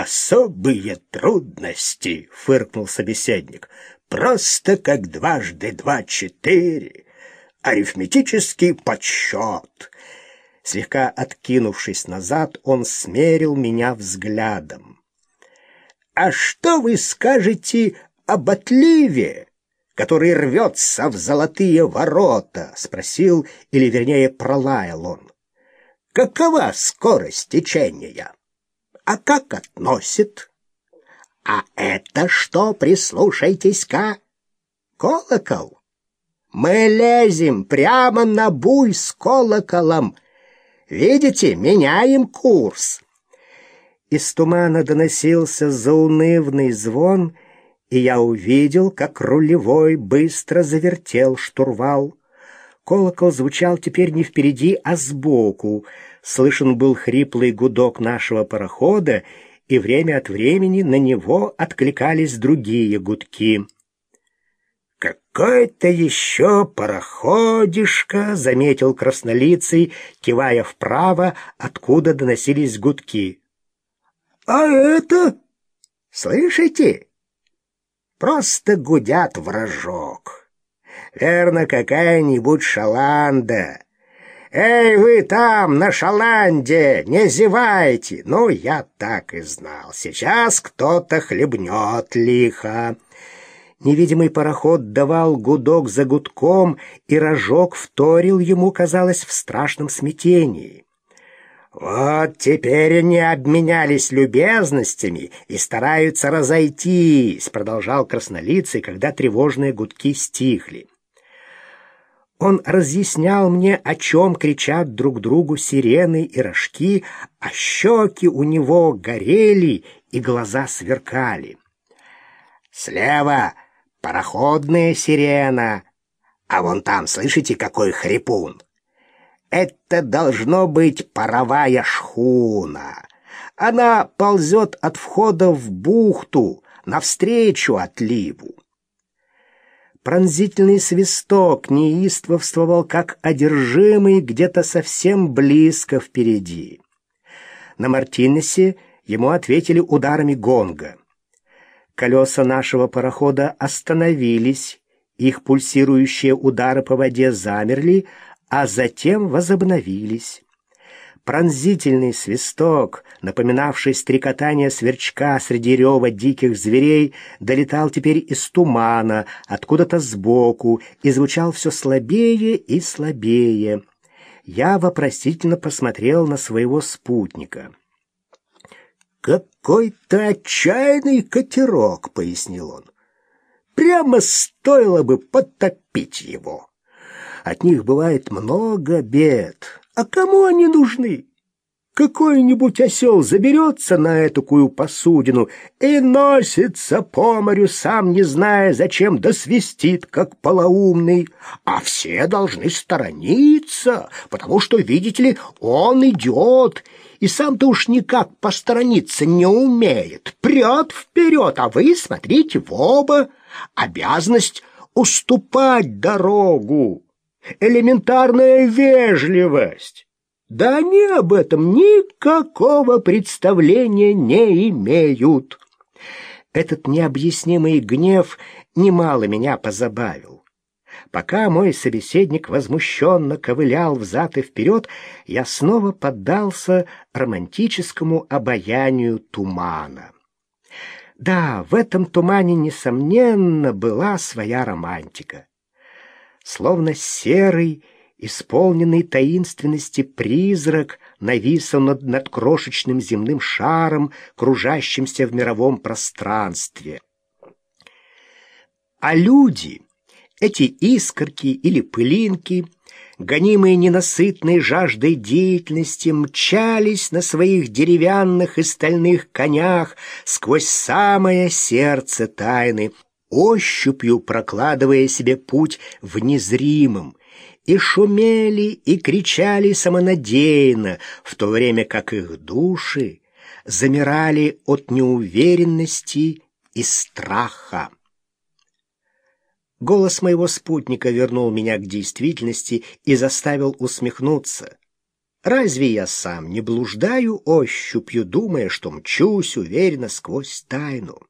особые трудности, фыркнул собеседник. Просто как дважды два четыре. Арифметический подсчет. Слегка откинувшись назад, он смерил меня взглядом. «А что вы скажете об отливе, который рвется в золотые ворота?» — спросил, или, вернее, пролаял он. «Какова скорость течения? А как относит?» «А это что, прислушайтесь-ка? Колокол? Мы лезем прямо на буй с колоколом. Видите, меняем курс». Из тумана доносился заунывный звон, и я увидел, как рулевой быстро завертел штурвал. Колокол звучал теперь не впереди, а сбоку. Слышен был хриплый гудок нашего парохода, и время от времени на него откликались другие гудки. «Какой-то еще пароходишка!» — заметил краснолицый, кивая вправо, откуда доносились гудки. А это? Слышите? Просто гудят вражок. Верно, какая-нибудь шаланда. Эй, вы там, на шаланде, не зевайте. Ну, я так и знал. Сейчас кто-то хлебнет лихо. Невидимый пароход давал гудок за гудком, и рожок вторил ему, казалось, в страшном смятении. Вот теперь они обменялись любезностями и стараются разойтись, продолжал краснолицый, когда тревожные гудки стихли. Он разъяснял мне, о чем кричат друг другу сирены и рожки, а щеки у него горели и глаза сверкали. Слева пароходная сирена, а вон там, слышите, какой хрипун? Это должно быть паровая шхуна. Она ползет от входа в бухту навстречу отливу. Пронзительный свисток неистовствовал, как одержимый где-то совсем близко впереди. На Мартинесе ему ответили ударами гонга. Колеса нашего парохода остановились, их пульсирующие удары по воде замерли, а затем возобновились. Пронзительный свисток, напоминавший стрекотание сверчка среди рева диких зверей, долетал теперь из тумана, откуда-то сбоку, и звучал все слабее и слабее. Я вопросительно посмотрел на своего спутника. «Какой-то отчаянный катерок», — пояснил он. «Прямо стоило бы потопить его». От них бывает много бед. А кому они нужны? Какой-нибудь осел заберется на этакую посудину и носится по морю, сам не зная, зачем, да свистит, как полоумный. А все должны сторониться, потому что, видите ли, он идет, и сам-то уж никак посторониться не умеет. Прет вперед, а вы смотрите в оба. Обязанность уступать дорогу элементарная вежливость. Да они об этом никакого представления не имеют. Этот необъяснимый гнев немало меня позабавил. Пока мой собеседник возмущенно ковылял взад и вперед, я снова поддался романтическому обаянию тумана. Да, в этом тумане, несомненно, была своя романтика словно серый, исполненный таинственности призрак нависал над, над крошечным земным шаром, кружащимся в мировом пространстве. А люди, эти искорки или пылинки, гонимые ненасытной жаждой деятельности, мчались на своих деревянных и стальных конях сквозь самое сердце тайны — ощупью прокладывая себе путь в незримом, и шумели и кричали самонадеянно, в то время как их души замирали от неуверенности и страха. Голос моего спутника вернул меня к действительности и заставил усмехнуться. Разве я сам не блуждаю ощупью, думая, что мчусь уверенно сквозь тайну?